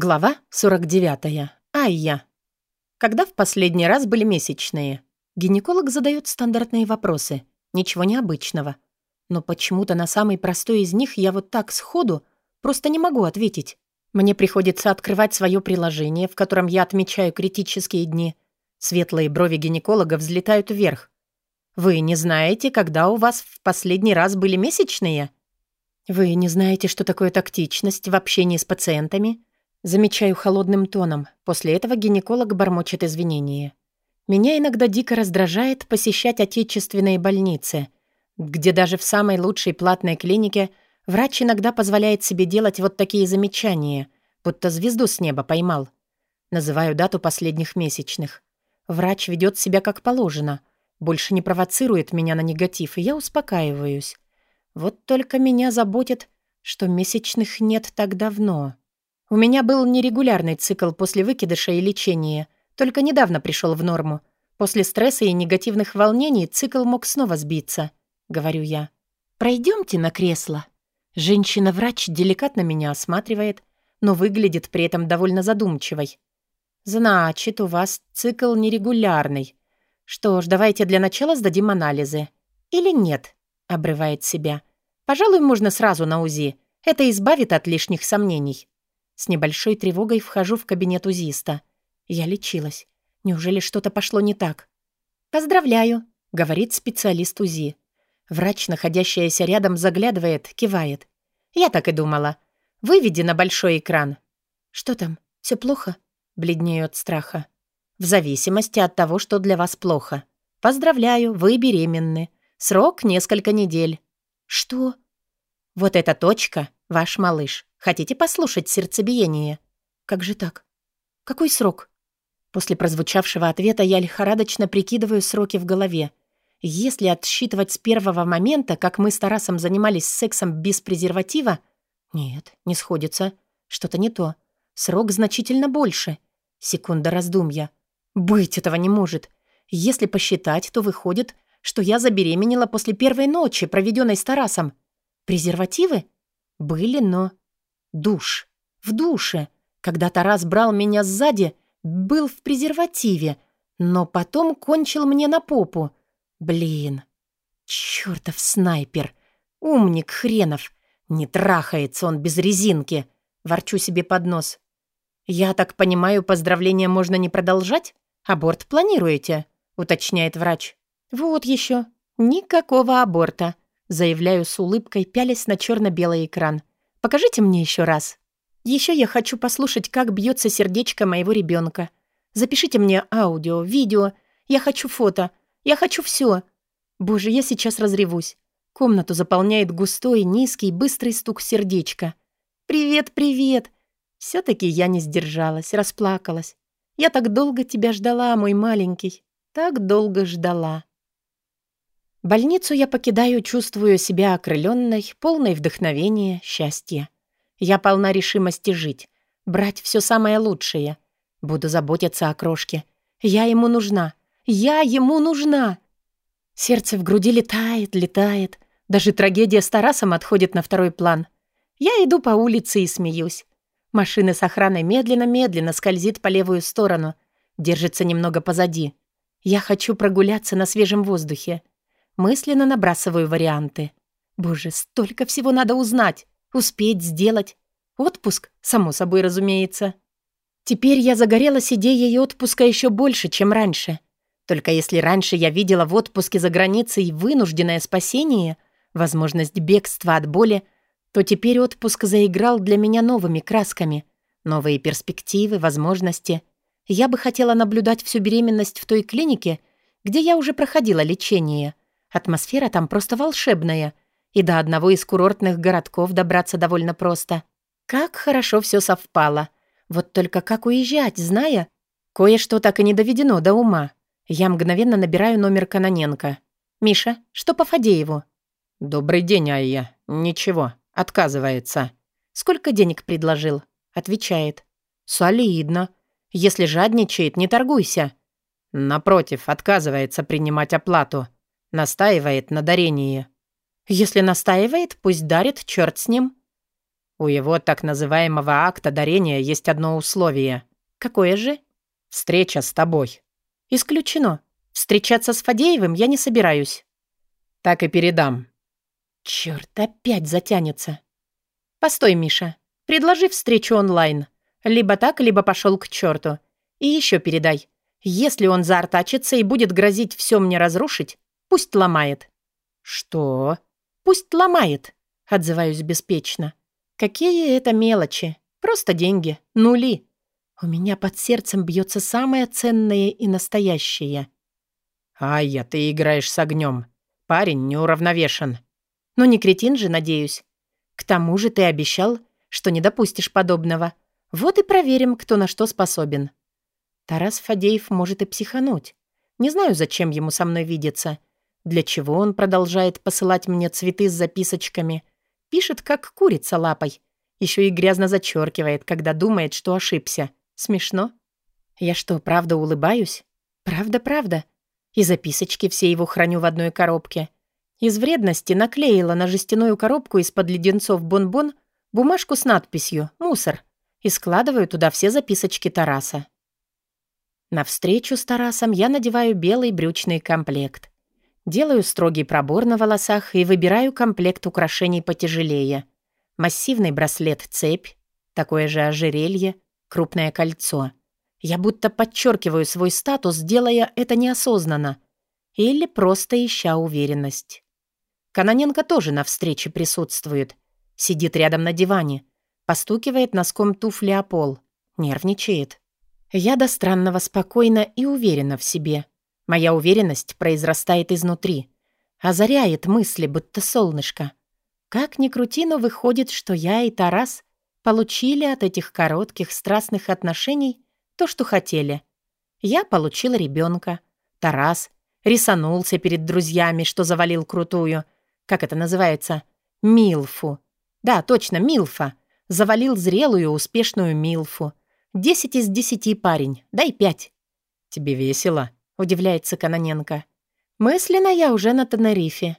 Глава 49. Айя. Когда в последний раз были месячные? Гинеколог задает стандартные вопросы. Ничего необычного. Но почему-то на самый простой из них я вот так сходу просто не могу ответить. Мне приходится открывать свое приложение, в котором я отмечаю критические дни. Светлые брови гинеколога взлетают вверх. Вы не знаете, когда у вас в последний раз были месячные? Вы не знаете, что такое тактичность в общении с пациентами? Замечаю холодным тоном. После этого гинеколог бормочет извинения. Меня иногда дико раздражает посещать отечественные больницы, где даже в самой лучшей платной клинике врач иногда позволяет себе делать вот такие замечания, будто звезду с неба поймал. Называю дату последних месячных. Врач ведет себя как положено, больше не провоцирует меня на негатив, и я успокаиваюсь. Вот только меня заботит, что месячных нет так давно. У меня был нерегулярный цикл после выкидыша и лечения, только недавно пришел в норму. После стресса и негативных волнений цикл мог снова сбиться, говорю я. Пройдемте на кресло. Женщина-врач деликатно меня осматривает, но выглядит при этом довольно задумчивой. Значит, у вас цикл нерегулярный. Что ж, давайте для начала сдадим анализы. Или нет? Обрывает себя. Пожалуй, можно сразу на УЗИ. Это избавит от лишних сомнений. С небольшой тревогой вхожу в кабинет УЗИста. Я лечилась. Неужели что-то пошло не так? «Поздравляю», — говорит специалист УЗИ. Врач, находящаяся рядом, заглядывает, кивает. «Я так и думала. Выведи на большой экран». «Что там? Все плохо?» Бледнею от страха. «В зависимости от того, что для вас плохо. Поздравляю, вы беременны. Срок несколько недель». «Что?» «Вот эта точка — ваш малыш. Хотите послушать сердцебиение?» «Как же так? Какой срок?» После прозвучавшего ответа я лихорадочно прикидываю сроки в голове. Если отсчитывать с первого момента, как мы с Тарасом занимались сексом без презерватива... Нет, не сходится. Что-то не то. Срок значительно больше. Секунда раздумья. Быть этого не может. Если посчитать, то выходит, что я забеременела после первой ночи, проведенной с Тарасом. Презервативы? Были, но... Душ. В душе. Когда Тарас брал меня сзади, был в презервативе, но потом кончил мне на попу. Блин. Чёртов снайпер. Умник хренов. Не трахается он без резинки. Ворчу себе под нос. «Я так понимаю, поздравления можно не продолжать? Аборт планируете?» — уточняет врач. «Вот еще. Никакого аборта», — заявляю с улыбкой, пялясь на черно-белый экран. Покажите мне еще раз. Еще я хочу послушать, как бьется сердечко моего ребенка. Запишите мне аудио, видео. Я хочу фото. Я хочу все. Боже, я сейчас разревусь. Комнату заполняет густой, низкий, быстрый стук сердечка. «Привет, привет!» Все-таки я не сдержалась, расплакалась. Я так долго тебя ждала, мой маленький. Так долго ждала. Больницу я покидаю, чувствую себя окрыленной, полной вдохновения, счастья. Я полна решимости жить, брать все самое лучшее. Буду заботиться о крошке. Я ему нужна. Я ему нужна. Сердце в груди летает, летает. Даже трагедия с Тарасом отходит на второй план. Я иду по улице и смеюсь. Машина с охраной медленно-медленно скользит по левую сторону, держится немного позади. Я хочу прогуляться на свежем воздухе. Мысленно набрасываю варианты. Боже, столько всего надо узнать, успеть сделать. Отпуск, само собой разумеется. Теперь я загорелась идеей отпуска еще больше, чем раньше. Только если раньше я видела в отпуске за границей вынужденное спасение, возможность бегства от боли, то теперь отпуск заиграл для меня новыми красками. Новые перспективы, возможности. Я бы хотела наблюдать всю беременность в той клинике, где я уже проходила лечение. Атмосфера там просто волшебная, и до одного из курортных городков добраться довольно просто. Как хорошо все совпало. Вот только как уезжать, зная? Кое-что так и не доведено до ума. Я мгновенно набираю номер Каноненко. «Миша, что по Фадееву?» «Добрый день, Айя. Ничего, отказывается». «Сколько денег предложил?» Отвечает. «Солидно. Если жадничает, не торгуйся». «Напротив, отказывается принимать оплату. Настаивает на дарении. Если настаивает, пусть дарит, черт с ним. У его так называемого акта дарения есть одно условие. Какое же? Встреча с тобой. Исключено. Встречаться с Фадеевым я не собираюсь. Так и передам. Черт, опять затянется. Постой, Миша. Предложи встречу онлайн. Либо так, либо пошел к черту. И еще передай. Если он заортачится и будет грозить все мне разрушить, пусть ломает. Что? Пусть ломает, отзываюсь беспечно. Какие это мелочи. Просто деньги. Нули. У меня под сердцем бьется самое ценное и настоящее. Айя, ты играешь с огнем. Парень неуравновешен. Ну не кретин же, надеюсь. К тому же ты обещал, что не допустишь подобного. Вот и проверим, кто на что способен. Тарас Фадеев может и психануть. Не знаю, зачем ему со мной видеться. Для чего он продолжает посылать мне цветы с записочками. Пишет, как курица лапой. Еще и грязно зачеркивает, когда думает, что ошибся. Смешно. Я что, правда улыбаюсь? Правда-правда. И записочки все его храню в одной коробке. Из вредности наклеила на жестяную коробку из-под леденцов бонбон бумажку с надписью «Мусор» и складываю туда все записочки Тараса. На встречу с Тарасом я надеваю белый брючный комплект. Делаю строгий пробор на волосах и выбираю комплект украшений потяжелее. Массивный браслет-цепь, такое же ожерелье, крупное кольцо. Я будто подчеркиваю свой статус, делая это неосознанно. Или просто ища уверенность. Каноненко тоже на встрече присутствует. Сидит рядом на диване. Постукивает носком туфли о пол. Нервничает. Я до странного спокойна и уверена в себе. Моя уверенность произрастает изнутри. Озаряет мысли, будто солнышко. Как ни крути, но выходит, что я и Тарас получили от этих коротких страстных отношений то, что хотели. Я получила ребенка. Тарас рисанулся перед друзьями, что завалил крутую. Как это называется? Милфу. Да, точно, Милфа. Завалил зрелую, успешную Милфу. Десять из десяти парень. Дай пять. Тебе весело? Удивляется Каноненко. Мысленно я уже на Тенерифе.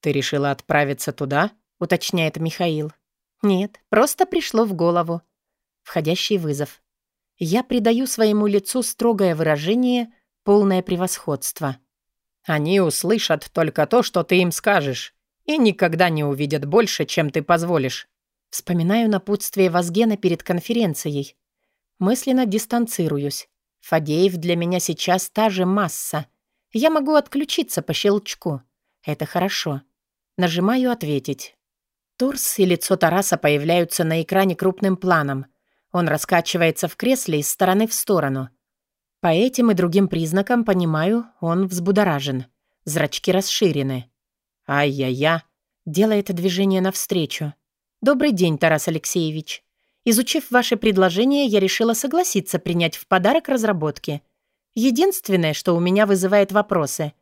Ты решила отправиться туда? Уточняет Михаил. Нет, просто пришло в голову. Входящий вызов. Я придаю своему лицу строгое выражение, полное превосходство. Они услышат только то, что ты им скажешь, и никогда не увидят больше, чем ты позволишь. Вспоминаю напутствие Вазгена перед конференцией. Мысленно дистанцируюсь. Фадеев для меня сейчас та же масса. Я могу отключиться по щелчку. Это хорошо. Нажимаю «Ответить». Торс и лицо Тараса появляются на экране крупным планом. Он раскачивается в кресле из стороны в сторону. По этим и другим признакам понимаю, он взбудоражен. Зрачки расширены. «Ай-я-я!» Делает движение навстречу. «Добрый день, Тарас Алексеевич. Изучив ваше предложение, я решила согласиться принять в подарок разработки. Единственное, что у меня вызывает вопросы,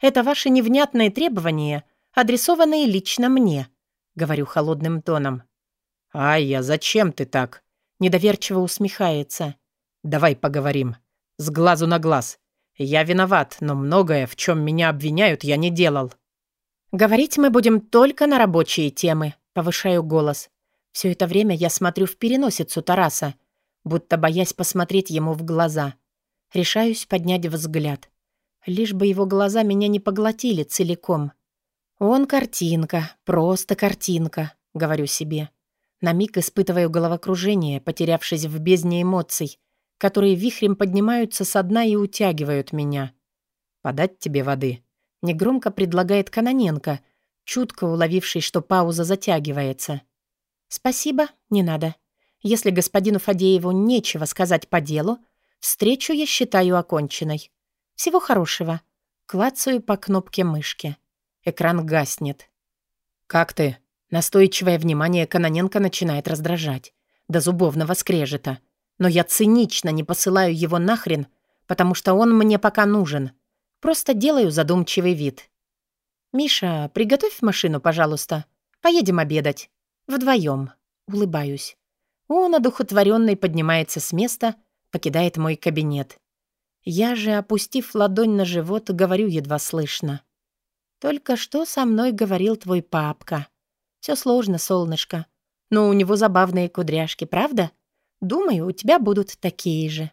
это ваши невнятные требования, адресованные лично мне», — говорю холодным тоном. «Ай-я, зачем ты так?» Недоверчиво усмехается. «Давай поговорим. С глазу на глаз. Я виноват, но многое, в чем меня обвиняют, я не делал». «Говорить мы будем только на рабочие темы», — повышаю голос. Все это время я смотрю в переносицу Тараса, будто боясь посмотреть ему в глаза. Решаюсь поднять взгляд. Лишь бы его глаза меня не поглотили целиком. «Он картинка, просто картинка», — говорю себе. На миг испытываю головокружение, потерявшись в бездне эмоций, которые вихрем поднимаются со дна и утягивают меня. «Подать тебе воды?» — негромко предлагает Каноненко, чутко уловивший, что пауза затягивается. «Спасибо, не надо. Если господину Фадееву нечего сказать по делу, встречу я считаю оконченной. Всего хорошего». Клацаю по кнопке мышки. Экран гаснет. «Как ты?» Настойчивое внимание Каноненко начинает раздражать. До зубовного скрежета. Но я цинично не посылаю его нахрен, потому что он мне пока нужен. Просто делаю задумчивый вид. «Миша, приготовь машину, пожалуйста. Поедем обедать. Вдвоем. Улыбаюсь. Он, одухотворенный, поднимается с места, покидает мой кабинет. Я же, опустив ладонь на живот, говорю едва слышно. «Только что со мной говорил твой папка?» Все сложно, солнышко. Но у него забавные кудряшки, правда? Думаю, у тебя будут такие же.